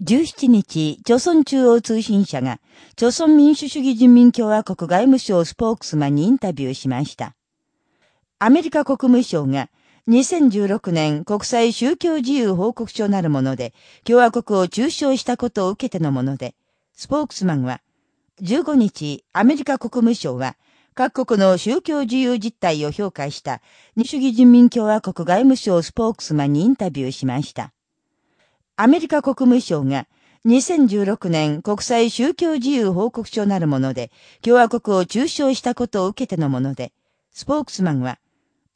17日、朝鮮中央通信社が、朝鮮民主主義人民共和国外務省スポークスマンにインタビューしました。アメリカ国務省が、2016年国際宗教自由報告書なるもので、共和国を中傷したことを受けてのもので、スポークスマンは、15日、アメリカ国務省は、各国の宗教自由実態を評価した、二主義人民共和国外務省スポークスマンにインタビューしました。アメリカ国務省が2016年国際宗教自由報告書なるもので、共和国を中傷したことを受けてのもので、スポークスマンは、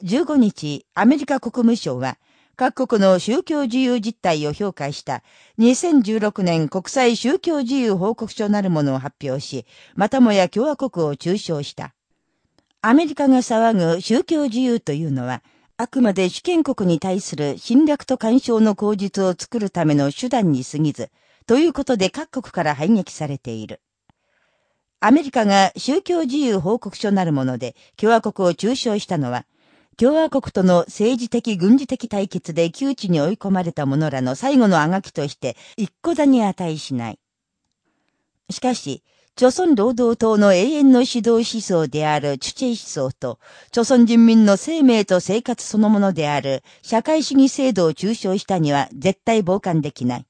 15日、アメリカ国務省は、各国の宗教自由実態を評価した2016年国際宗教自由報告書なるものを発表し、またもや共和国を中傷した。アメリカが騒ぐ宗教自由というのは、あくまで主権国に対する侵略と干渉の口実を作るための手段に過ぎず、ということで各国から排撃されている。アメリカが宗教自由報告書なるもので共和国を中傷したのは、共和国との政治的軍事的対決で窮地に追い込まれた者らの最後のあがきとして一個座に値しない。しかし、朝鮮労働党の永遠の指導思想であるチュチェ思想と、朝鮮人民の生命と生活そのものである社会主義制度を中傷したには絶対傍観できない。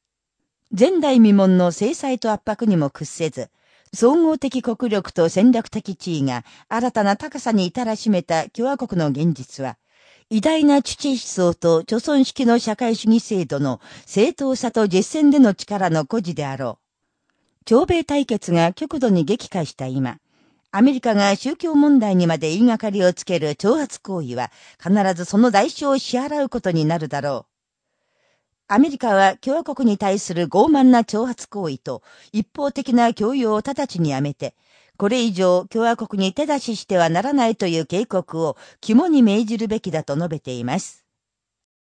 前代未聞の制裁と圧迫にも屈せず、総合的国力と戦略的地位が新たな高さに至らしめた共和国の現実は、偉大なチュチェ思想と朝鮮式の社会主義制度の正当さと実践での力の孤児であろう。朝米対決が極度に激化した今、アメリカが宗教問題にまで言いがかりをつける挑発行為は必ずその代償を支払うことになるだろう。アメリカは共和国に対する傲慢な挑発行為と一方的な強要を直ちにやめて、これ以上共和国に手出ししてはならないという警告を肝に銘じるべきだと述べています。